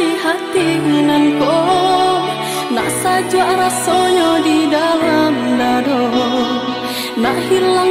di hati Nak saja rasanya di dalam dado. Nak hilang